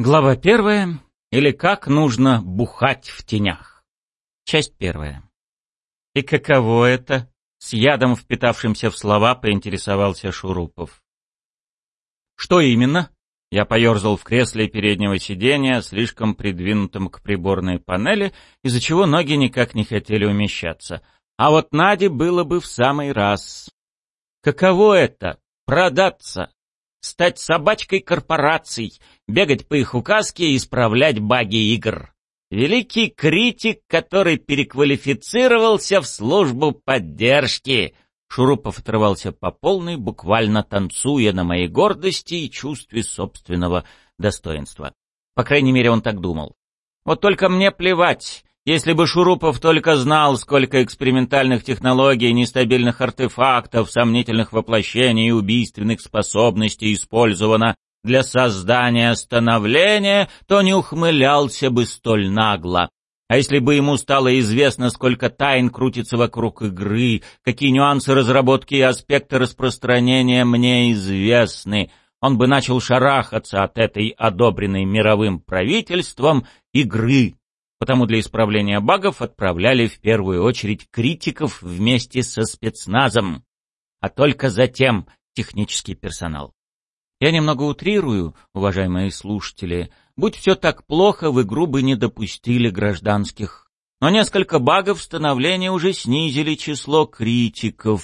Глава первая. Или как нужно бухать в тенях. Часть первая. И каково это? С ядом, впитавшимся в слова, поинтересовался Шурупов. Что именно? Я поерзал в кресле переднего сиденья, слишком придвинутом к приборной панели, из-за чего ноги никак не хотели умещаться. А вот Наде было бы в самый раз. Каково это — продаться, стать собачкой корпораций, бегать по их указке и исправлять баги игр? Великий критик, который переквалифицировался в службу поддержки — Шурупов отрывался по полной, буквально танцуя на моей гордости и чувстве собственного достоинства. По крайней мере, он так думал. Вот только мне плевать. Если бы Шурупов только знал, сколько экспериментальных технологий, нестабильных артефактов, сомнительных воплощений и убийственных способностей использовано для создания становления, то не ухмылялся бы столь нагло. А если бы ему стало известно, сколько тайн крутится вокруг игры, какие нюансы разработки и аспекты распространения мне известны, он бы начал шарахаться от этой одобренной мировым правительством игры. Потому для исправления багов отправляли в первую очередь критиков вместе со спецназом, а только затем технический персонал. Я немного утрирую, уважаемые слушатели, Будь все так плохо, в игру не допустили гражданских. Но несколько багов становления уже снизили число критиков,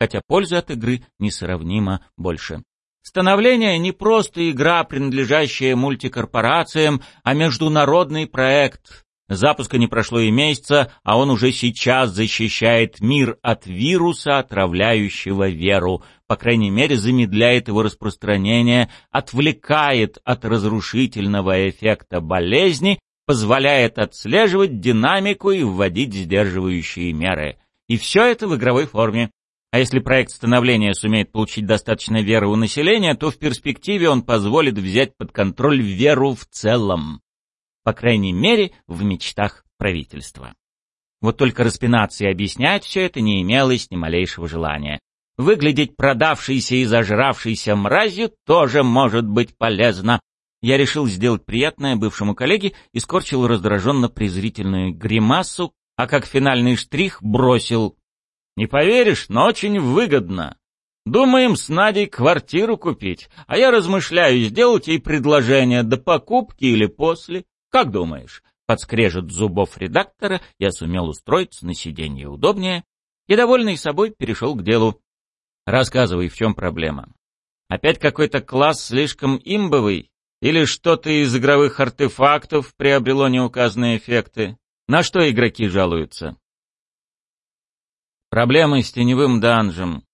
хотя пользы от игры несравнимо больше. Становление не просто игра, принадлежащая мультикорпорациям, а международный проект, Запуска не прошло и месяца, а он уже сейчас защищает мир от вируса, отравляющего веру. По крайней мере, замедляет его распространение, отвлекает от разрушительного эффекта болезни, позволяет отслеживать динамику и вводить сдерживающие меры. И все это в игровой форме. А если проект становления сумеет получить достаточно веры у населения, то в перспективе он позволит взять под контроль веру в целом по крайней мере, в мечтах правительства. Вот только распинаться и объяснять все это не имелось ни малейшего желания. Выглядеть продавшейся и зажравшейся мразью тоже может быть полезно. Я решил сделать приятное бывшему коллеге и скорчил раздраженно-презрительную гримасу, а как финальный штрих бросил. «Не поверишь, но очень выгодно. Думаем с Надей квартиру купить, а я размышляю, сделать ей предложение до покупки или после. Как думаешь, под скрежет зубов редактора я сумел устроиться на сиденье удобнее и, довольный собой, перешел к делу. Рассказывай, в чем проблема. Опять какой-то класс слишком имбовый? Или что-то из игровых артефактов приобрело неуказанные эффекты? На что игроки жалуются? Проблемы с теневым данжем.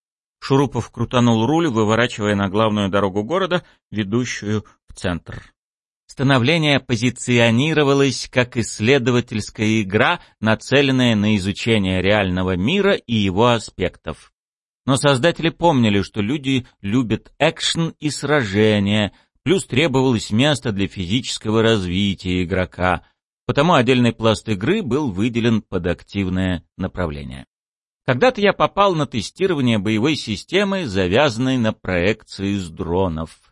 Шурупов крутанул руль, выворачивая на главную дорогу города, ведущую в центр. Становление позиционировалось как исследовательская игра, нацеленная на изучение реального мира и его аспектов. Но создатели помнили, что люди любят экшен и сражения, плюс требовалось место для физического развития игрока, потому отдельный пласт игры был выделен под активное направление. Когда-то я попал на тестирование боевой системы, завязанной на проекции с дронов.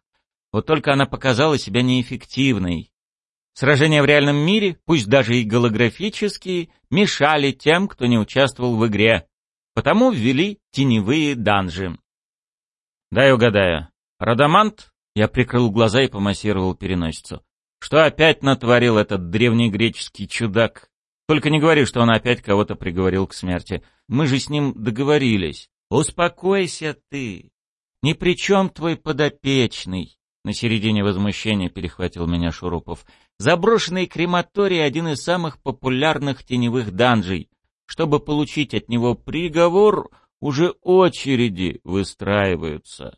Вот только она показала себя неэффективной. Сражения в реальном мире, пусть даже и голографические, мешали тем, кто не участвовал в игре. Потому ввели теневые данжи. Дай угадаю. Радамант? Я прикрыл глаза и помассировал переносицу. Что опять натворил этот древнегреческий чудак? Только не говори, что он опять кого-то приговорил к смерти. Мы же с ним договорились. Успокойся ты. Ни при чем твой подопечный. На середине возмущения перехватил меня Шурупов. Заброшенный крематорий — один из самых популярных теневых данжей. Чтобы получить от него приговор, уже очереди выстраиваются.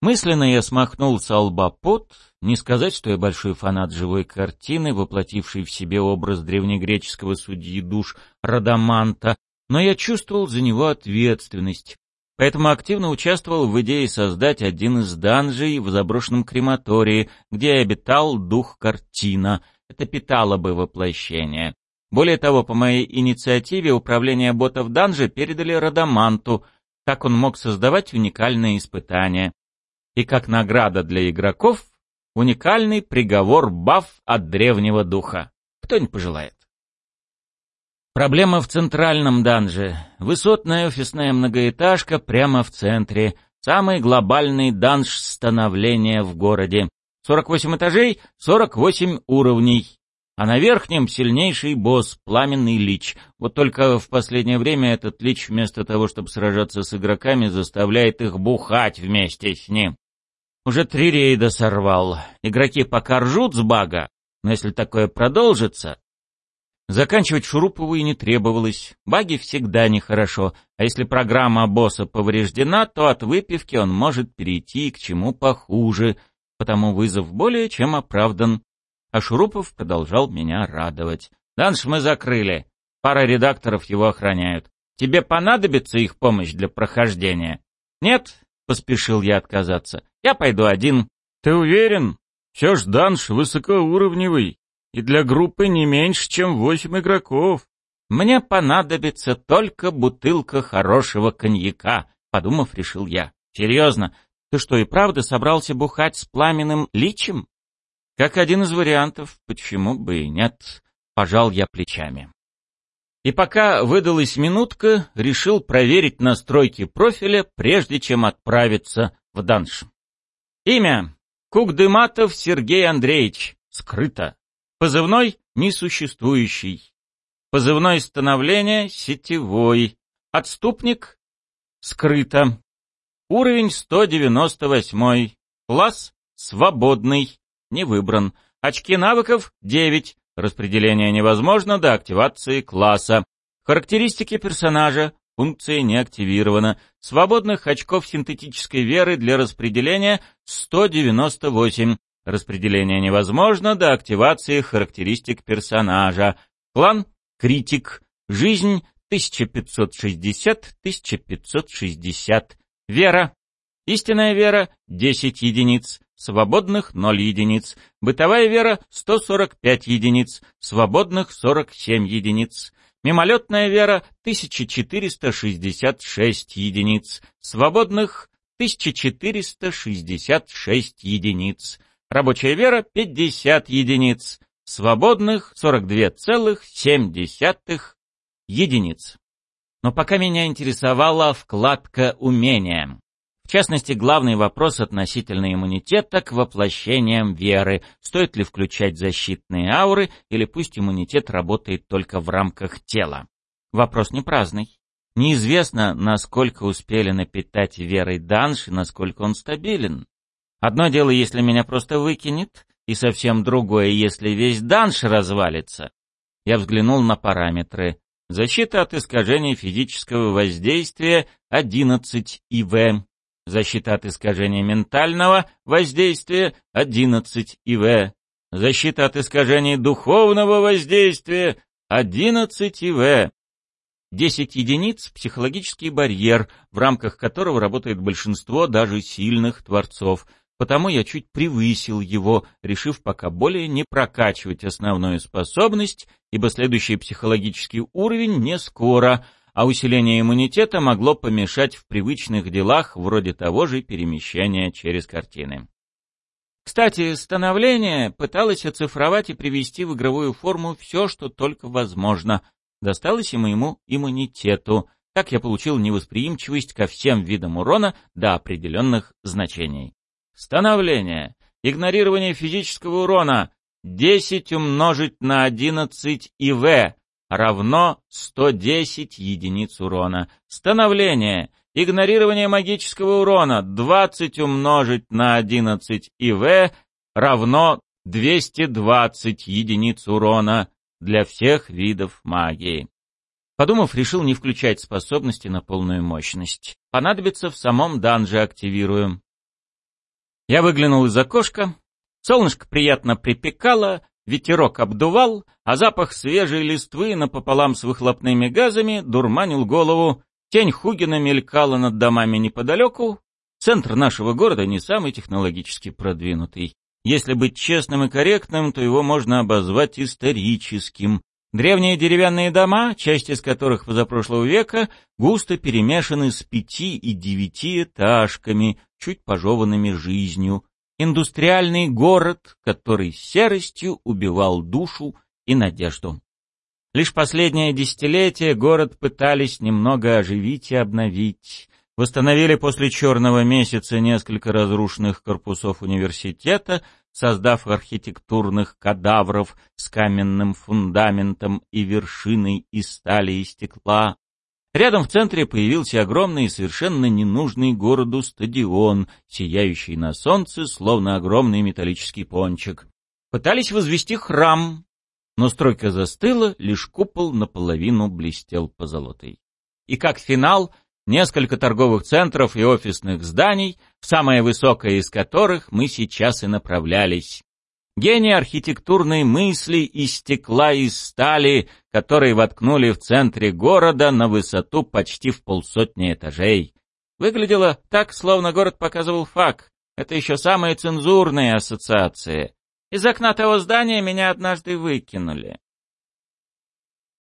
Мысленно я смахнул с лба пот, не сказать, что я большой фанат живой картины, воплотившей в себе образ древнегреческого судьи душ Радаманта, но я чувствовал за него ответственность поэтому активно участвовал в идее создать один из данжей в заброшенном крематории, где обитал дух картина. Это питало бы воплощение. Более того, по моей инициативе управление ботов данжи передали Радаманту, так он мог создавать уникальные испытания. И как награда для игроков Уникальный приговор баф от древнего духа. Кто не пожелает. Проблема в центральном данже. Высотная офисная многоэтажка прямо в центре. Самый глобальный данж становления в городе. 48 этажей, 48 уровней. А на верхнем сильнейший босс, пламенный лич. Вот только в последнее время этот лич вместо того, чтобы сражаться с игроками, заставляет их бухать вместе с ним. Уже три рейда сорвал. Игроки пока ржут с бага, но если такое продолжится... Заканчивать Шурупову не требовалось. Баги всегда нехорошо, а если программа босса повреждена, то от выпивки он может перейти к чему похуже, потому вызов более чем оправдан. А Шурупов продолжал меня радовать. «Данш мы закрыли. Пара редакторов его охраняют. Тебе понадобится их помощь для прохождения?» «Нет?» — поспешил я отказаться. «Я пойду один». «Ты уверен? Все ж Данш высокоуровневый, и для группы не меньше, чем восемь игроков». «Мне понадобится только бутылка хорошего коньяка», — подумав, решил я. «Серьезно, ты что, и правда собрался бухать с пламенным личем?» Как один из вариантов, почему бы и нет, пожал я плечами. И пока выдалась минутка, решил проверить настройки профиля, прежде чем отправиться в данж. Имя. Кукдыматов Сергей Андреевич. Скрыто. Позывной несуществующий. Позывной становление сетевой. Отступник. Скрыто. Уровень 198. Класс свободный не выбран. Очки навыков — 9. Распределение невозможно до активации класса. Характеристики персонажа. Функция не активирована. Свободных очков синтетической веры для распределения — 198. Распределение невозможно до активации характеристик персонажа. Клан — критик. Жизнь — 1560-1560. Вера. Истинная вера — 10 единиц свободных 0 единиц, бытовая вера 145 единиц, свободных 47 единиц, мимолетная вера 1466 единиц, свободных 1466 единиц, рабочая вера 50 единиц, свободных 42,7 единиц. Но пока меня интересовала вкладка «Умения». В частности, главный вопрос относительно иммунитета к воплощениям веры. Стоит ли включать защитные ауры, или пусть иммунитет работает только в рамках тела? Вопрос не праздный. Неизвестно, насколько успели напитать верой данж и насколько он стабилен. Одно дело, если меня просто выкинет, и совсем другое, если весь данж развалится. Я взглянул на параметры. Защита от искажений физического воздействия 11 ИВ. Защита от искажения ментального воздействия 11 ИВ. Защита от искажений духовного воздействия 11 ИВ. 10 единиц — психологический барьер, в рамках которого работает большинство даже сильных творцов. Потому я чуть превысил его, решив пока более не прокачивать основную способность, ибо следующий психологический уровень не скоро — а усиление иммунитета могло помешать в привычных делах вроде того же перемещения через картины. Кстати, становление пыталось оцифровать и привести в игровую форму все, что только возможно. Досталось и моему иммунитету. Так я получил невосприимчивость ко всем видам урона до определенных значений. Становление. Игнорирование физического урона. 10 умножить на 11 ИВ равно 110 единиц урона. Становление. Игнорирование магического урона 20 умножить на 11 ИВ равно 220 единиц урона для всех видов магии. Подумав, решил не включать способности на полную мощность. Понадобится в самом данже активируем. Я выглянул из окошка. Солнышко приятно припекало, Ветерок обдувал, а запах свежей листвы напополам с выхлопными газами дурманил голову. Тень Хугина мелькала над домами неподалеку. Центр нашего города не самый технологически продвинутый. Если быть честным и корректным, то его можно обозвать историческим. Древние деревянные дома, часть из которых позапрошлого века, густо перемешаны с пяти и девяти этажками, чуть пожеванными жизнью. индустриальный город, который серостью убивал душу и надежду. Лишь последнее десятилетие город пытались немного оживить и обновить. Восстановили после черного месяца несколько разрушенных корпусов университета, создав архитектурных кадавров с каменным фундаментом и вершиной из стали и стекла. Рядом в центре появился огромный и совершенно ненужный городу стадион, сияющий на солнце, словно огромный металлический пончик. Пытались возвести храм, но стройка застыла, лишь купол наполовину блестел позолотой. И как финал, несколько торговых центров и офисных зданий, в самое высокое из которых мы сейчас и направлялись. Гений архитектурной мысли из стекла и стали, которые воткнули в центре города на высоту почти в полсотни этажей. Выглядело так, словно город показывал факт. Это еще самые цензурные ассоциации. Из окна того здания меня однажды выкинули.